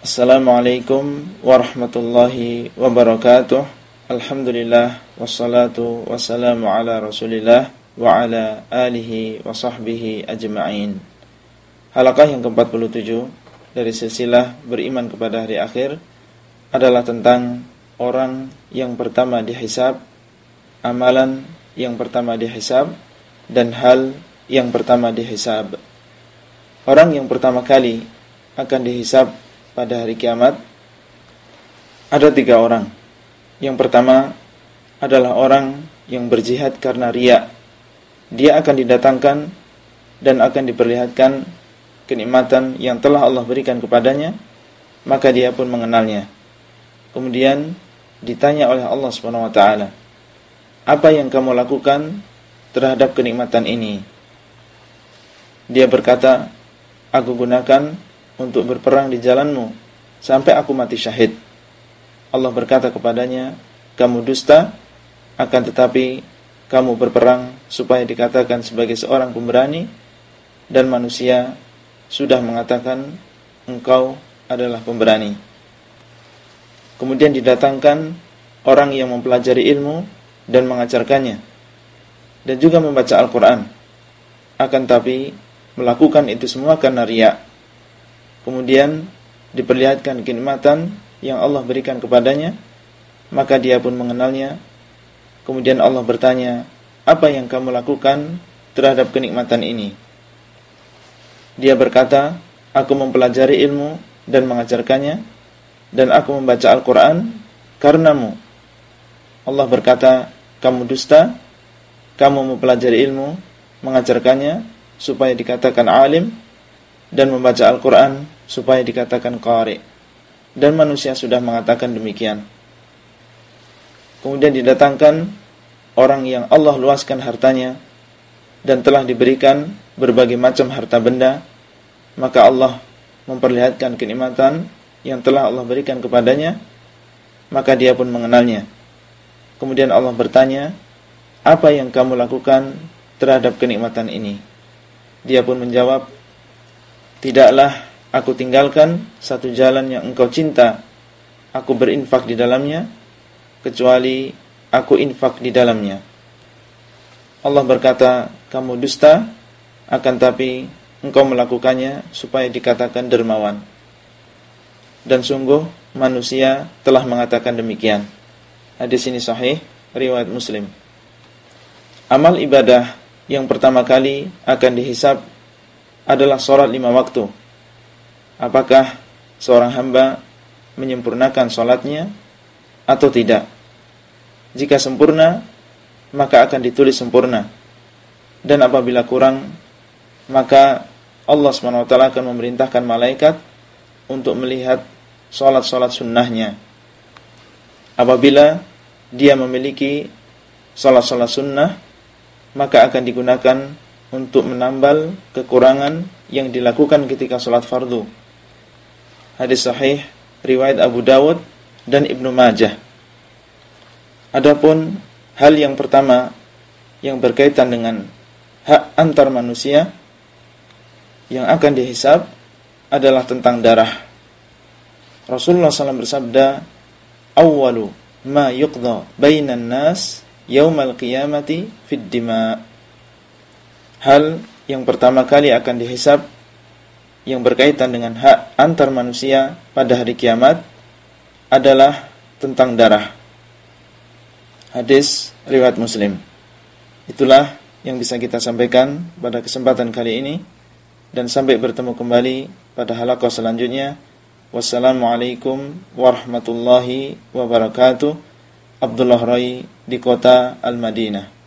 Assalamualaikum warahmatullahi wabarakatuh. Alhamdulillah Wassalatu wassalamu ala rasulillah Wa ala alihi wa sahbihi ajma'in. Halakah yang ke-47 Dari silsilah beriman kepada hari akhir Adalah tentang Orang yang pertama dihisab Amalan yang pertama dihisab Dan hal yang pertama dihisab. Orang yang pertama kali Akan dihisab pada hari kiamat ada tiga orang. Yang pertama adalah orang yang berjihad karena ria. Dia akan didatangkan dan akan diperlihatkan kenikmatan yang telah Allah berikan kepadanya, maka dia pun mengenalnya. Kemudian ditanya oleh Allah taala, "Apa yang kamu lakukan terhadap kenikmatan ini?" Dia berkata, "Aku gunakan untuk berperang di jalanmu sampai aku mati syahid. Allah berkata kepadanya, kamu dusta, akan tetapi kamu berperang supaya dikatakan sebagai seorang pemberani dan manusia sudah mengatakan engkau adalah pemberani. Kemudian didatangkan orang yang mempelajari ilmu dan mengajarkannya dan juga membaca Al-Quran akan tapi melakukan itu semua karena riak kemudian diperlihatkan kenikmatan yang Allah berikan kepadanya, maka dia pun mengenalnya. Kemudian Allah bertanya, "Apa yang kamu lakukan terhadap kenikmatan ini?" Dia berkata, "Aku mempelajari ilmu dan mengajarkannya, dan aku membaca Al-Qur'an karenamu." Allah berkata, "Kamu dusta, kamu mempelajari ilmu, mengajarkannya supaya dikatakan alim." Dan membaca Al-Quran supaya dikatakan qari. Dan manusia sudah mengatakan demikian. Kemudian didatangkan orang yang Allah luaskan hartanya dan telah diberikan berbagai macam harta benda, maka Allah memperlihatkan kenikmatan yang telah Allah berikan kepadanya, maka dia pun mengenalnya. Kemudian Allah bertanya, "Apa yang kamu lakukan terhadap kenikmatan ini?" Dia pun menjawab, Tidaklah aku tinggalkan satu jalan yang engkau cinta. Aku berinfak di dalamnya Kecuali aku infak di dalamnya. Allah berkata Kamu dusta Akan tapi engkau melakukannya Supaya dikatakan dermawan. Dan sungguh manusia telah mengatakan demikian. Hadis ini sahih Riwayat muslim. Amal ibadah yang pertama kali akan dihisap adalah sholat lima waktu. Apakah seorang hamba menyempurnakan sholatnya atau tidak? Jika sempurna, maka akan ditulis sempurna. Dan apabila kurang, maka Allah SWT akan memerintahkan malaikat untuk melihat sholat-sholat sunnahnya. Apabila dia memiliki sholat-sholat sunnah, maka akan digunakan untuk menambal kekurangan yang dilakukan ketika sholat fardu. Hadis sahih riwayat Abu Dawud dan Ibnu Majah. Adapun hal yang pertama yang berkaitan dengan hak antar manusia yang akan dihisab adalah tentang darah. Rasulullah SAW bersabda, "Awwalu ma yuqda bainan nas yaumal qiyamati fid dima'." Hal yang pertama kali akan dihisap yang berkaitan dengan hak antar manusia pada hari kiamat adalah tentang darah. Hadis riwayat Muslim. Itulah yang bisa kita sampaikan pada kesempatan kali ini dan sampai bertemu kembali pada halaqah selanjutnya. Wassalamualaikum warahmatullahi wabarakatuh. Abdullah Rai di kota Al-Madinah.